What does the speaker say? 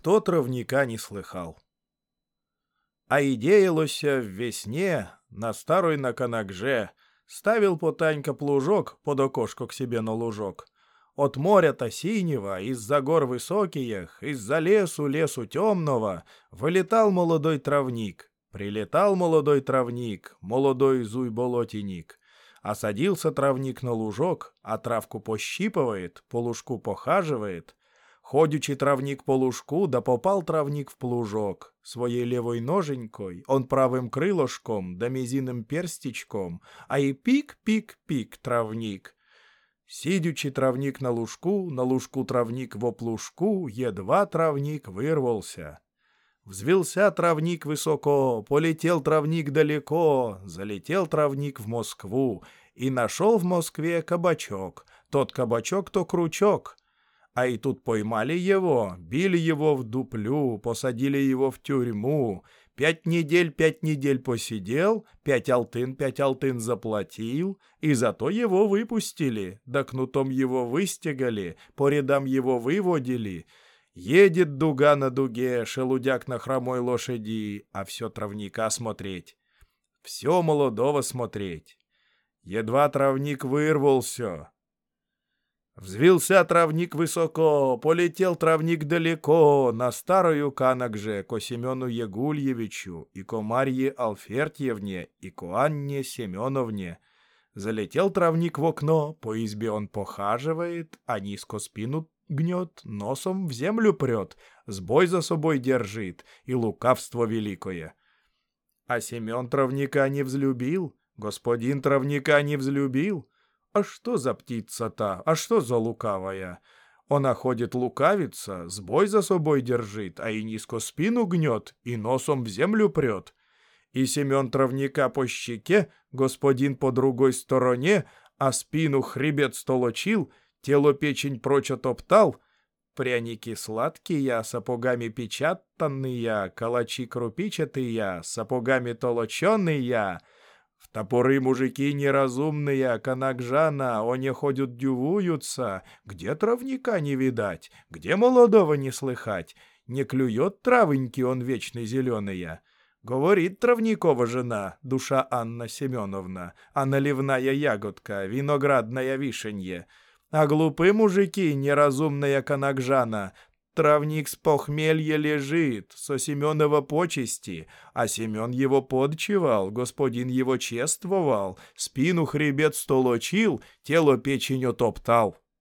кто травника не слыхал. А и деялося в весне на старой на канакже, ставил потанька плужок под окошко к себе на лужок. От моря-то синего, из-за гор высоких, из-за лесу, лесу темного, вылетал молодой травник. Прилетал молодой травник, молодой зуй-болотиник. Осадился травник на лужок, а травку пощипывает, по лужку похаживает. Ходючи травник по лужку, да попал травник в плужок. Своей левой ноженькой, он правым крылышком, да мизинным перстичком, а и пик-пик-пик травник. Сидючи травник на лужку, на лужку травник в оплужку, едва травник вырвался. Взвился травник высоко, полетел травник далеко, залетел травник в Москву и нашел в Москве кабачок. Тот кабачок то крючок. А и тут поймали его, били его в дуплю, посадили его в тюрьму. Пять недель, пять недель посидел, пять алтын, пять алтын заплатил, и зато его выпустили, да кнутом его выстегали, по рядам его выводили — Едет дуга на дуге, шелудяк на хромой лошади, а все травника смотреть. Все молодого смотреть. Едва травник вырвался. Взвился травник высоко, полетел травник далеко, на старую канок же, ко Семену Егульевичу, и ко Марье Алфертьевне, и ко Анне Семеновне. Залетел травник в окно, по избе он похаживает, а низко спину гнет, носом в землю прет, сбой за собой держит и лукавство великое. А Семен травника не взлюбил, господин травника не взлюбил. А что за птица-то, а что за лукавая? Она ходит лукавица, сбой за собой держит, а и низко спину гнет, и носом в землю прет. И Семен травника по щеке, господин по другой стороне, а спину хребет столочил, тело печень прочь отоптал, пряники сладкие, сапогами печатанные, калачи крупичатые, сапогами толоченые, в топоры мужики неразумные, канакжана, они ходят дювуются, где травника не видать, где молодого не слыхать, не клюет травоньки он вечно зеленые. Говорит травникова жена, душа Анна Семеновна, а наливная ягодка, виноградная вишенье — а глупы мужики, неразумная канакжана, Травник с похмелья лежит, со Семенова почести, а Семен его подчевал, господин его чествовал, спину хребет столочил, тело печень отоптал.